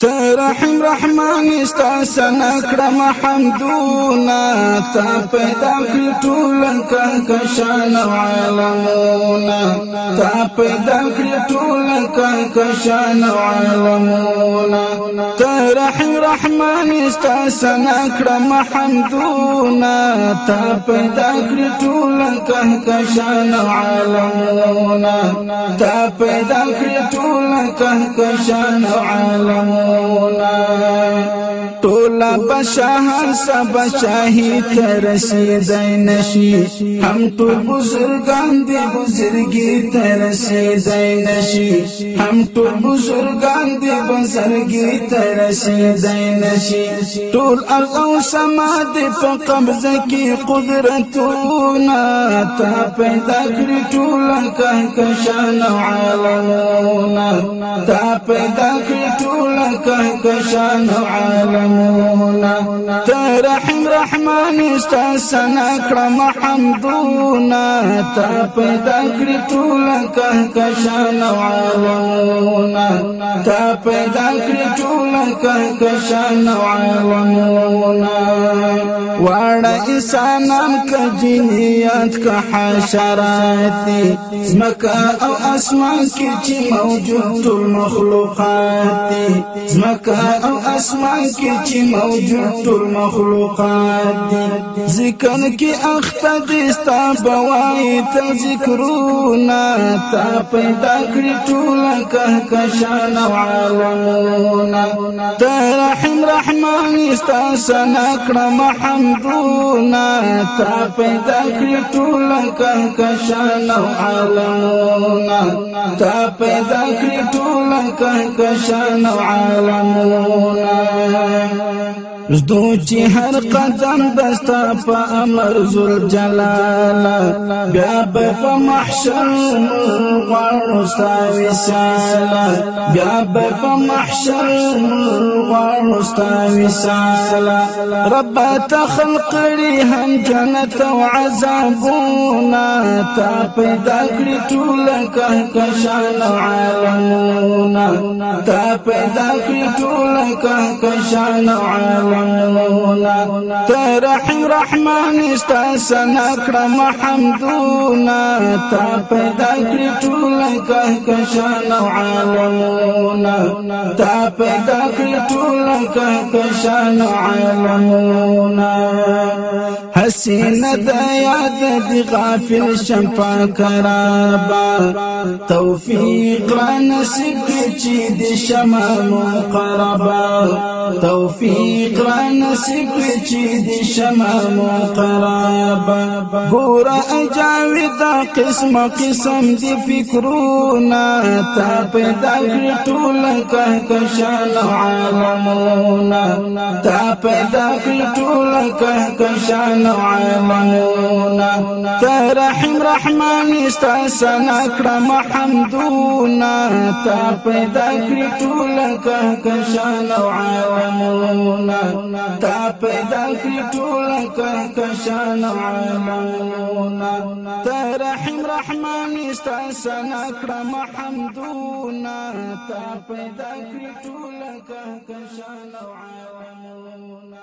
ترحم رحمان استا سنا کړم حمدونا تا پیدا کړ ټول کشان عالمونا۔ تا پیدا کړ ټول کشان عالمونا۔ رحمان استا سنا کړم حمدونا تا پیدا کړ ټول کشان عالمونا تا پیدا کړ ټول کشان عالمونا ټولا بشاهر سب شاهی ترسیدای نشي هم ټول بزرگان دی بزرگی ترسیدای نشي هم ټول بزرگان دی بزرگی ترسیدای ټول ارض أو سما دی په قبضه کې قدرتونه تا پیدا کړی ټول کهکشان عالمونه تا پیدا کړی ټول کهکشان عالمونه ترحم رحمان استاسنا کړم حمدونه تا پیدا کړی ټول کهکشان عالمونه تا پیدا کړی ټول کهکشان عالمونه واړه انسانان کجنیات که حشرات زمکا او اسمان کې چې موجود ټول مخلوقات زمکا او اسمان کې چې موجود ټول مخلوقات ذکر کې اخته دستا بوای ته ذکرونه تا پیدا کړی ټول کهکشان أو عالمونه ترحم رحمان استا سنا کړم حمدونه تا پیدا کړی ټول کهکشان أو عالمونه تا پیدا کړی ټول کهکشان أو عالمونه زدو هر قدم دستا په أمر ذل جلال بیا په محشر غواړو ستا وصال بیا په محشر غواړو ستا وصال رب ته خلق لري هم جنت أو عذابونه تا پیدا کړی ټول کهکشان عالمونه تا پیدا کړی ټول کهکشان عالمونه رحمونا ترحم رحمان استا سنا کړم حمدونا تا پیدا کړی ټول کهکشان عالمونا تا پیدا کړی ټول کهکشان عالمونا حسین د یاد دی غافل شمپا کرابا توفیق را نصیب چې د شمع مقربا توفیق را نصیب چې د شمع مقربا ګور اجاوی دا قسم قسم دی فکرونه تا پیدا کړی ټول کهکشان عالمونه تا پیدا کړی ټول کهکشان ترحم رحمان استاسنا کړم حمدونه تا پیدا کړی ټول کهکشان عالمونه تا پیدا کړی ټول کهکشان عالمونه ترحم رحمان استاسنا کړم حمدونه تا پیدا کړی ټول کهکشان عالمونه